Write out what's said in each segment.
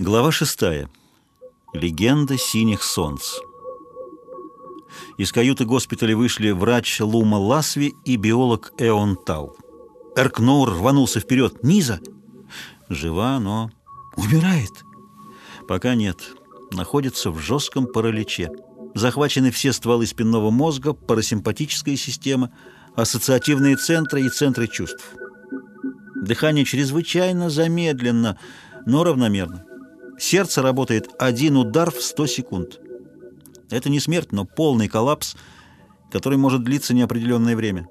Глава шестая. Легенда синих солнц. Из каюты госпиталя вышли врач Лума Ласви и биолог Эон Тау. Эркноур рванулся вперед. «Низа!» «Жива, но...» «Умирает!» «Пока нет. Находится в жестком параличе. Захвачены все стволы спинного мозга, парасимпатическая система, ассоциативные центры и центры чувств. Дыхание чрезвычайно замедленно, но равномерно. Сердце работает один удар в 100 секунд. Это не смерть, но полный коллапс, который может длиться неопределенное время.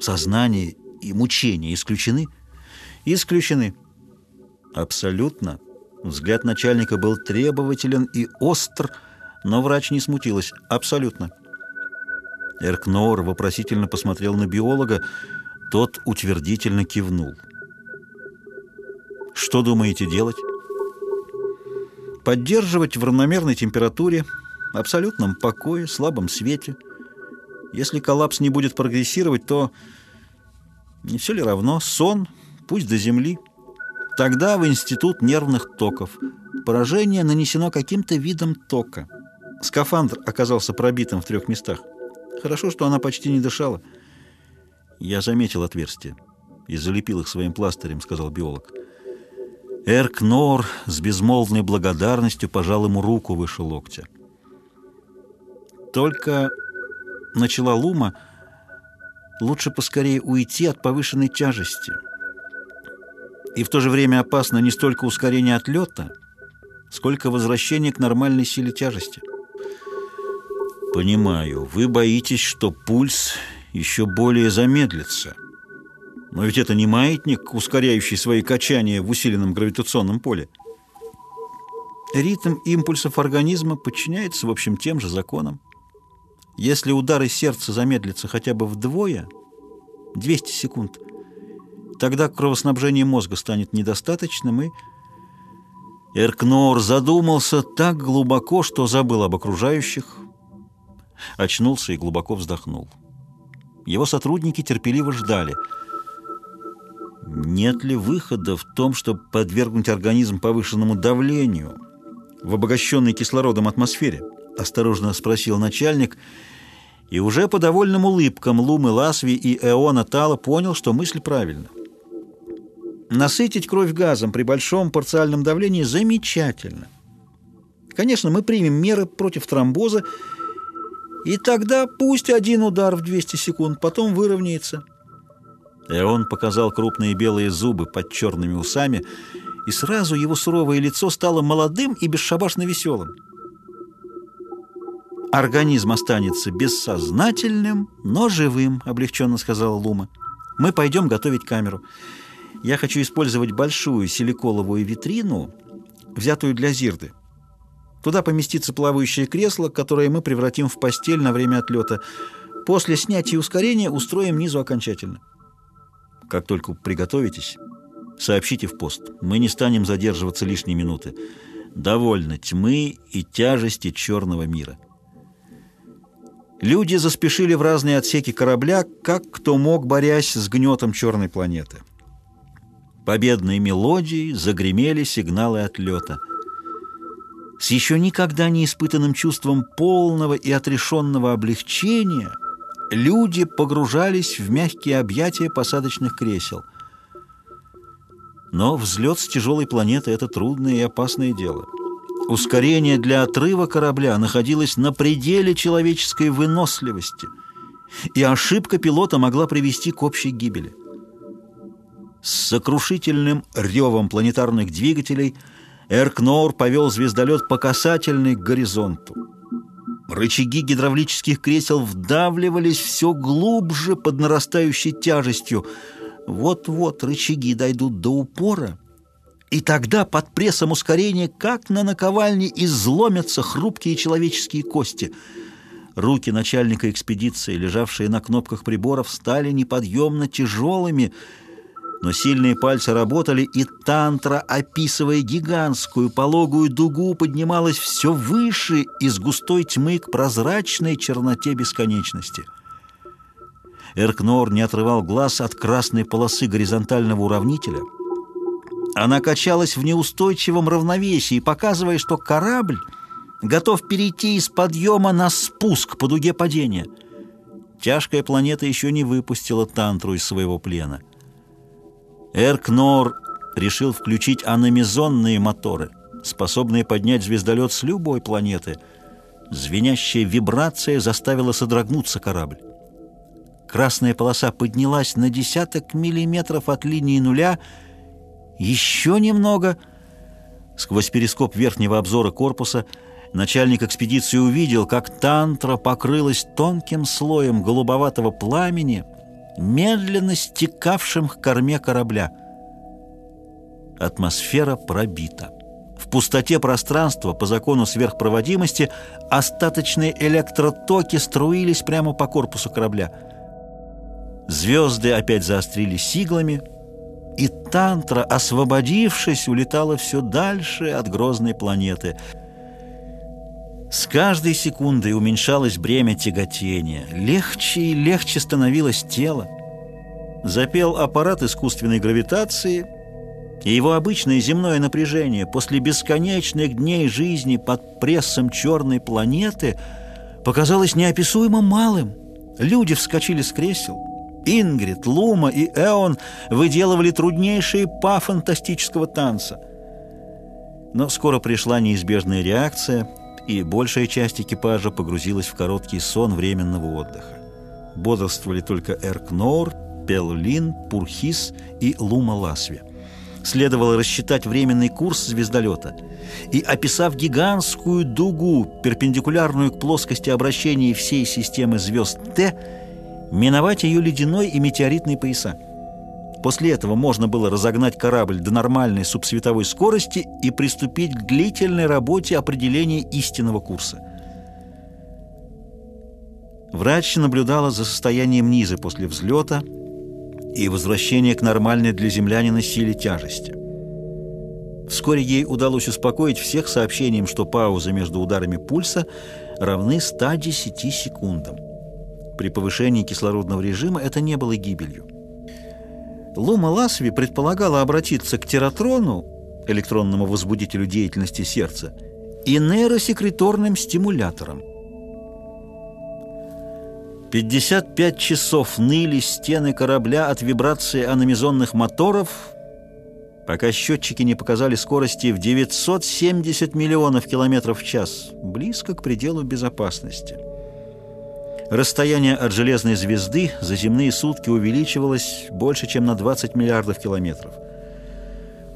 Сознание и мучения исключены? Исключены. Абсолютно. Взгляд начальника был требователен и остр, но врач не смутилась. Абсолютно. Эркнор вопросительно посмотрел на биолога, тот утвердительно кивнул. «Что думаете делать?» Поддерживать в равномерной температуре, абсолютном покое, слабом свете. Если коллапс не будет прогрессировать, то не все ли равно? Сон, пусть до земли. Тогда в институт нервных токов. Поражение нанесено каким-то видом тока. Скафандр оказался пробитым в трех местах. Хорошо, что она почти не дышала. Я заметил отверстия и залепил их своим пластырем, сказал биолог. Эркнор с безмолвной благодарностью пожал ему руку выше локтя. Только начала Лума, лучше поскорее уйти от повышенной тяжести. И в то же время опасно не столько ускорение отлета, сколько возвращение к нормальной силе тяжести. Понимаю, вы боитесь, что пульс еще более замедлится. Но ведь это не маятник, ускоряющий свои качания в усиленном гравитационном поле. Ритм импульсов организма подчиняется, в общем, тем же законам. Если удары сердца замедлятся хотя бы вдвое, 200 секунд, тогда кровоснабжение мозга станет недостаточным, и Эркнор задумался так глубоко, что забыл об окружающих, очнулся и глубоко вздохнул. Его сотрудники терпеливо ждали – нет ли выхода в том, чтобы подвергнуть организм повышенному давлению в обогащенной кислородом атмосфере? Осторожно спросил начальник, и уже по довольным улыбкам Лумы Ласви и Эона Тала понял, что мысль правильна. Насытить кровь газом при большом парциальном давлении замечательно. Конечно, мы примем меры против тромбоза, и тогда пусть один удар в 200 секунд, потом выровняется – и он показал крупные белые зубы под черными усами, и сразу его суровое лицо стало молодым и бесшабашно веселым. «Организм останется бессознательным, но живым», — облегченно сказала Лума. «Мы пойдем готовить камеру. Я хочу использовать большую силиколовую витрину, взятую для Зирды. Туда поместится плавающее кресло, которое мы превратим в постель на время отлета. После снятия ускорения устроим низу окончательно». Как только приготовитесь, сообщите в пост. Мы не станем задерживаться лишние минуты. Довольно тьмы и тяжести черного мира. Люди заспешили в разные отсеки корабля, как кто мог, борясь с гнетом черной планеты. Победные мелодии загремели сигналы отлета. С еще никогда не испытанным чувством полного и отрешенного облегчения – люди погружались в мягкие объятия посадочных кресел. Но взлет с тяжелой планеты – это трудное и опасное дело. Ускорение для отрыва корабля находилось на пределе человеческой выносливости, и ошибка пилота могла привести к общей гибели. С сокрушительным ревом планетарных двигателей Эркнор повел звездолет по касательной к горизонту. Рычаги гидравлических кресел вдавливались все глубже под нарастающей тяжестью. Вот-вот рычаги дойдут до упора, и тогда под прессом ускорения, как на наковальне, изломятся хрупкие человеческие кости. Руки начальника экспедиции, лежавшие на кнопках приборов, стали неподъемно тяжелыми, но сильные пальцы работали, и тантра, описывая гигантскую пологую дугу, поднималась все выше из густой тьмы к прозрачной черноте бесконечности. Эркнор не отрывал глаз от красной полосы горизонтального уравнителя, Она качалась в неустойчивом равновесии, показывая, что корабль готов перейти из подъема на спуск по дуге падения. Тяжкая планета еще не выпустила Тантру из своего плена. Эркнор решил включить аномизонные моторы, способные поднять звездолет с любой планеты. Звенящая вибрация заставила содрогнуться корабль. Красная полоса поднялась на десяток миллиметров от линии нуля. Еще немного. Сквозь перископ верхнего обзора корпуса начальник экспедиции увидел, как тантра покрылась тонким слоем голубоватого пламени, медленно стекавшим к корме корабля. Атмосфера пробита. В пустоте пространства, по закону сверхпроводимости, остаточные электротоки струились прямо по корпусу корабля. Звезды опять заострились сиглами, и Тантра, освободившись, улетала все дальше от грозной планеты. С каждой секундой уменьшалось бремя тяготения. Легче и легче становилось тело. Запел аппарат искусственной гравитации, и его обычное земное напряжение после бесконечных дней жизни под прессом черной планеты показалось неописуемо малым. Люди вскочили с кресел. Ингрид, Лума и Эон выделывали труднейшие па фантастического танца. Но скоро пришла неизбежная реакция, и большая часть экипажа погрузилась в короткий сон временного отдыха. Бодрствовали только Эркнор, Пеллин, Пурхис и Лума Ласви. Следовало рассчитать временный курс звездолета и, описав гигантскую дугу, перпендикулярную к плоскости обращения всей системы звезд Т, миновать ее ледяной и метеоритный пояса. После этого можно было разогнать корабль до нормальной субсветовой скорости и приступить к длительной работе определения истинного курса. Врач наблюдала за состоянием низа после взлета и возвращения к нормальной для землянина силе тяжести. Вскоре ей удалось успокоить всех сообщением, что паузы между ударами пульса равны 110 секундам. При повышении кислородного режима это не было гибелью. Лума Ласви предполагала обратиться к тератрону, электронному возбудителю деятельности сердца, и нейросекреторным стимуляторам. 55 часов ныли стены корабля от вибрации аномизонных моторов, пока счетчики не показали скорости в 970 миллионов километров в час, близко к пределу безопасности. Расстояние от железной звезды за земные сутки увеличивалось больше, чем на 20 миллиардов километров.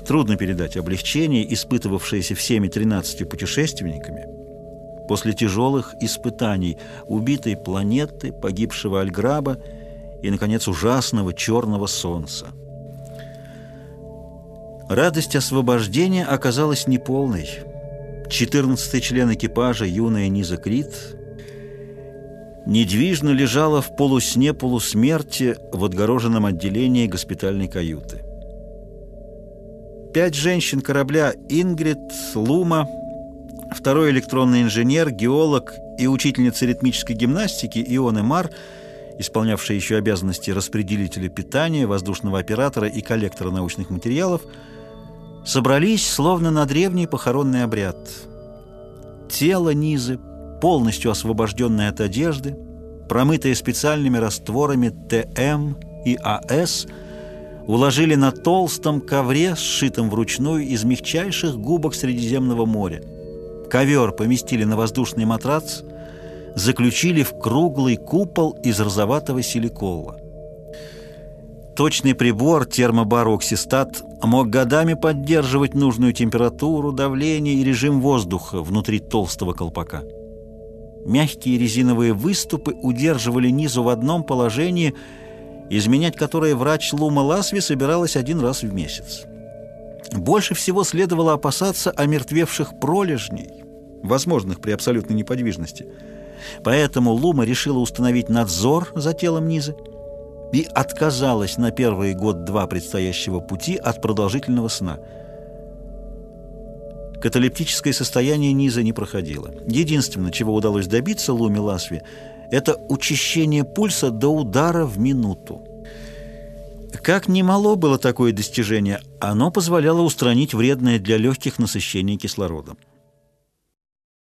Трудно передать облегчение, испытывавшееся всеми 13 путешественниками, после тяжелых испытаний убитой планеты, погибшего Альграба и, наконец, ужасного черного солнца. Радость освобождения оказалась неполной. Четырнадцатый член экипажа, юная Низа Крит, недвижно лежала в полусне полусмерти в отгороженном отделении госпитальной каюты. Пять женщин корабля Ингрид, Лума, второй электронный инженер, геолог и учительница ритмической гимнастики Ион Мар, исполнявшая еще обязанности распределителя питания, воздушного оператора и коллектора научных материалов, собрались словно на древний похоронный обряд. Тело Низы полностью освобожденное от одежды, промытое специальными растворами ТМ и АС, уложили на толстом ковре, сшитом вручную из мягчайших губок Средиземного моря. Ковер поместили на воздушный матрац, заключили в круглый купол из розоватого силикола. Точный прибор термобароксистат мог годами поддерживать нужную температуру, давление и режим воздуха внутри толстого колпака. Мягкие резиновые выступы удерживали низу в одном положении, изменять которое врач Лума Ласви собиралась один раз в месяц. Больше всего следовало опасаться омертвевших пролежней, возможных при абсолютной неподвижности. Поэтому Лума решила установить надзор за телом Низы и отказалась на первый год-два предстоящего пути от продолжительного сна – Каталептическое состояние низа не проходило. Единственное, чего удалось добиться Луми Ласви, это учащение пульса до удара в минуту. Как немало было такое достижение, оно позволяло устранить вредное для легких насыщение кислородом.